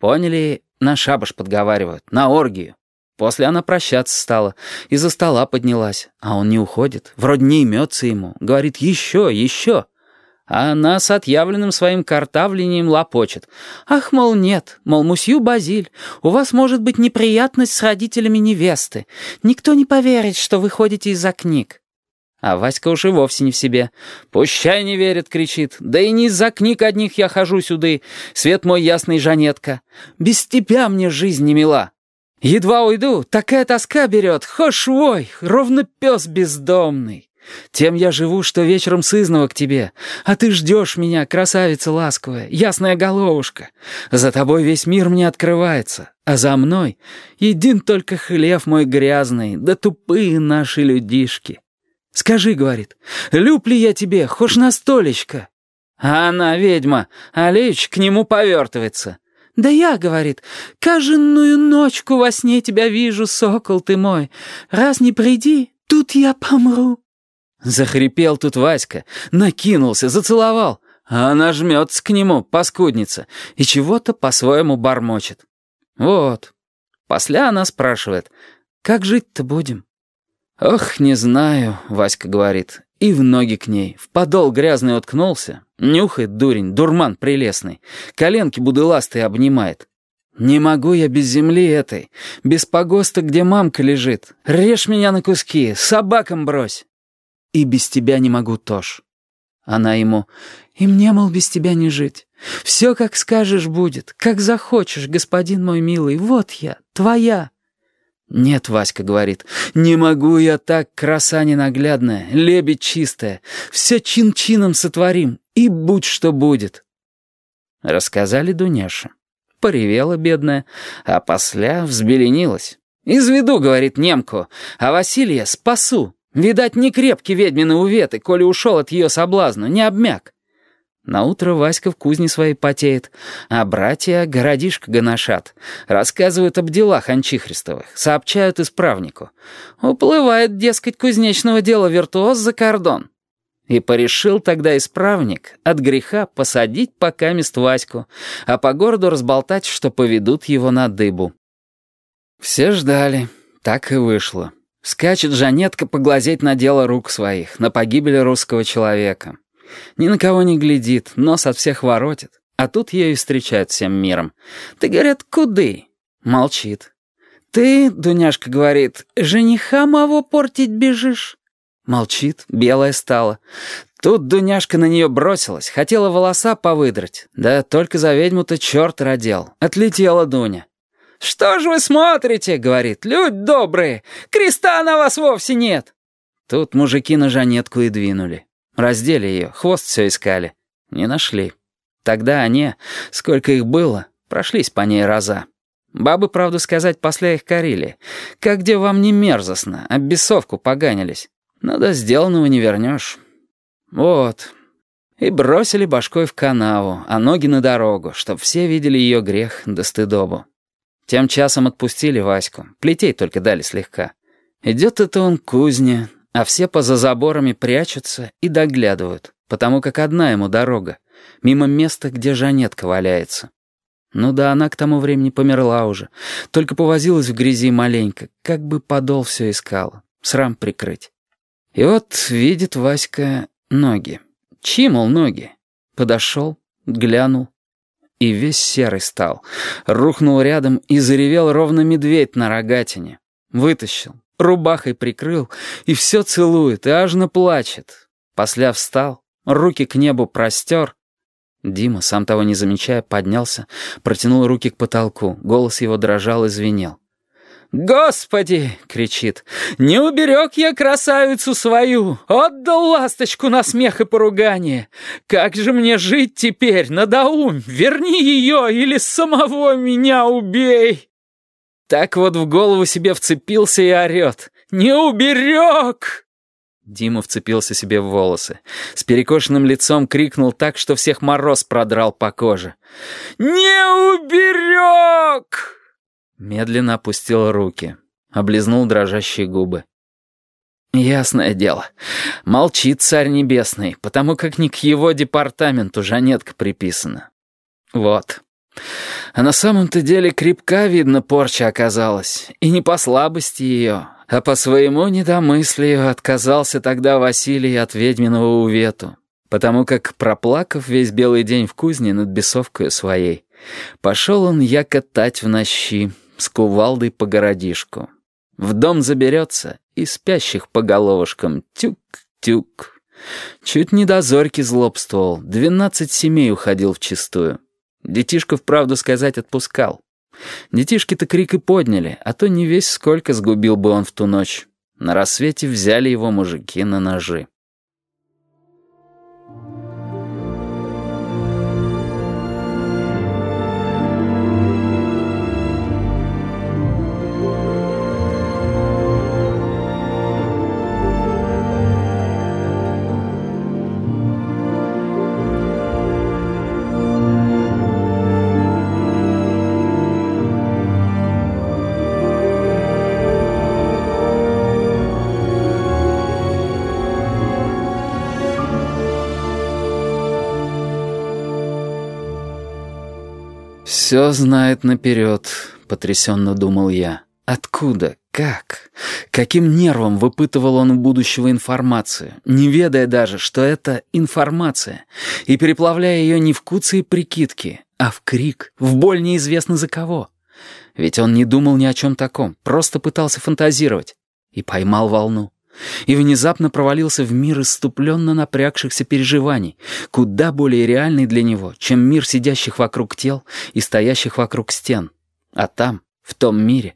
Поняли, на шабаш подговаривают, на оргию. После она прощаться стала, из-за стола поднялась, а он не уходит, вроде не имется ему, говорит «еще, еще». А она с отъявленным своим картавлением лопочет. «Ах, мол, нет, мол, мусью Базиль, у вас может быть неприятность с родителями невесты. Никто не поверит, что вы ходите из-за книг». А Васька уж и вовсе не в себе. «Пущай не верит!» — кричит. «Да и не из-за книг одних я хожу сюды, свет мой ясный Жанетка. Без тебя мне жизнь не мила. Едва уйду, такая тоска берет, хошь вой, ровно пес бездомный. Тем я живу, что вечером сызнова к тебе, а ты ждешь меня, красавица ласковая, ясная головушка. За тобой весь мир мне открывается, а за мной един только хлев мой грязный, да тупые наши людишки». «Скажи, — говорит, — люб ли я тебе, хошь на столечко?» А она, ведьма, Алеич к нему повертывается. «Да я, — говорит, — каженную ночку во сне тебя вижу, сокол ты мой. Раз не приди, тут я помру». Захрипел тут Васька, накинулся, зацеловал, а она жмется к нему, паскудница, и чего-то по-своему бормочет. Вот. После она спрашивает, «Как жить-то будем?» «Ох, не знаю», — Васька говорит, и в ноги к ней, в подол грязный уткнулся, нюхает дурень, дурман прелестный, коленки будыластые обнимает. «Не могу я без земли этой, без погоста, где мамка лежит. Режь меня на куски, собакам брось!» «И без тебя не могу тоже». Она ему, «И мне, мол, без тебя не жить. Все, как скажешь, будет, как захочешь, господин мой милый, вот я, твоя». «Нет, — Васька говорит, — не могу я так, краса ненаглядная, лебедь чистая. Все чин-чином сотворим, и будь что будет». Рассказали Дуняше. Поревела бедная, а после взбеленилась. «Из виду, — говорит немку, — а Василия спасу. Видать, не крепкие ведьмины уветы, коли ушел от ее соблазна, не обмяк». Наутро Васька в кузне своей потеет, а братья городишко гоношат, рассказывают об делах анчихристовых, сообщают исправнику. Уплывает, дескать, кузнечного дела виртуоз за кордон. И порешил тогда исправник от греха посадить пока мест Ваську, а по городу разболтать, что поведут его на дыбу. Все ждали, так и вышло. Скачет Жанетка поглазеть на дело рук своих, на погибель русского человека. Ни на кого не глядит, нос от всех воротит. А тут ее и встречают всем миром. Ты, говорят, куды? Молчит. Ты, Дуняшка говорит, жениха моего портить бежишь? Молчит, белая стала. Тут Дуняшка на нее бросилась, хотела волоса повыдрать. Да только за ведьму-то черт родил. Отлетела Дуня. «Что ж вы смотрите?» — говорит. «Люди добрые! Креста на вас вовсе нет!» Тут мужики на Жанетку и двинули. Раздели ее, хвост все искали. Не нашли. Тогда они, сколько их было, прошлись по ней раза. Бабы, правду сказать, после их корили. Как где вам не мерзостно, а бесовку поганились. Но до сделанного не вернешь. Вот. И бросили башкой в канаву, а ноги на дорогу, чтоб все видели ее грех до стыдобу. Тем часом отпустили Ваську, плетей только дали слегка. Идет это он к кузне, а все поза заборами прячутся и доглядывают, потому как одна ему дорога, мимо места, где Жанетка валяется. Ну да, она к тому времени померла уже, только повозилась в грязи маленько, как бы подол все искала, срам прикрыть. И вот видит Васька ноги. Чьи, мол, ноги? Подошел, глянул, и весь серый стал. Рухнул рядом и заревел ровно медведь на рогатине. Вытащил, рубахой прикрыл, и все целует, и ажно плачет. Посля встал, руки к небу простер. Дима, сам того не замечая, поднялся, протянул руки к потолку, голос его дрожал и звенел. «Господи!» — кричит. «Не уберег я красавицу свою! Отдал ласточку на смех и поругание! Как же мне жить теперь, надоум? Верни ее или самого меня убей!» Так вот в голову себе вцепился и орет. «Не уберег!» Дима вцепился себе в волосы. С перекошенным лицом крикнул так, что всех мороз продрал по коже. «Не уберег!» Медленно опустил руки. Облизнул дрожащие губы. Ясное дело. Молчит царь небесный, потому как не к его департаменту Жанетка приписана. Вот. А на самом-то деле крепка, видно, порча оказалась. И не по слабости ее, а по своему недомыслию отказался тогда Василий от ведьминого увету, потому как, проплакав весь белый день в кузне над бесовкой своей, пошел он яко тать в нощи, с кувалдой по городишку. В дом заберется и спящих по головушкам тюк-тюк. Чуть не до зорьки злобствовал, двенадцать семей уходил в чистую. Детишков, правду сказать, отпускал. Детишки-то крик и подняли, а то не весь сколько сгубил бы он в ту ночь. На рассвете взяли его мужики на ножи. «Все знает наперед», — потрясенно думал я. «Откуда? Как? Каким нервом выпытывал он у будущего информацию, не ведая даже, что это информация, и переплавляя ее не в куцы прикидки, а в крик, в боль неизвестно за кого? Ведь он не думал ни о чем таком, просто пытался фантазировать. И поймал волну и внезапно провалился в мир иступленно напрягшихся переживаний, куда более реальный для него, чем мир сидящих вокруг тел и стоящих вокруг стен. А там, в том мире,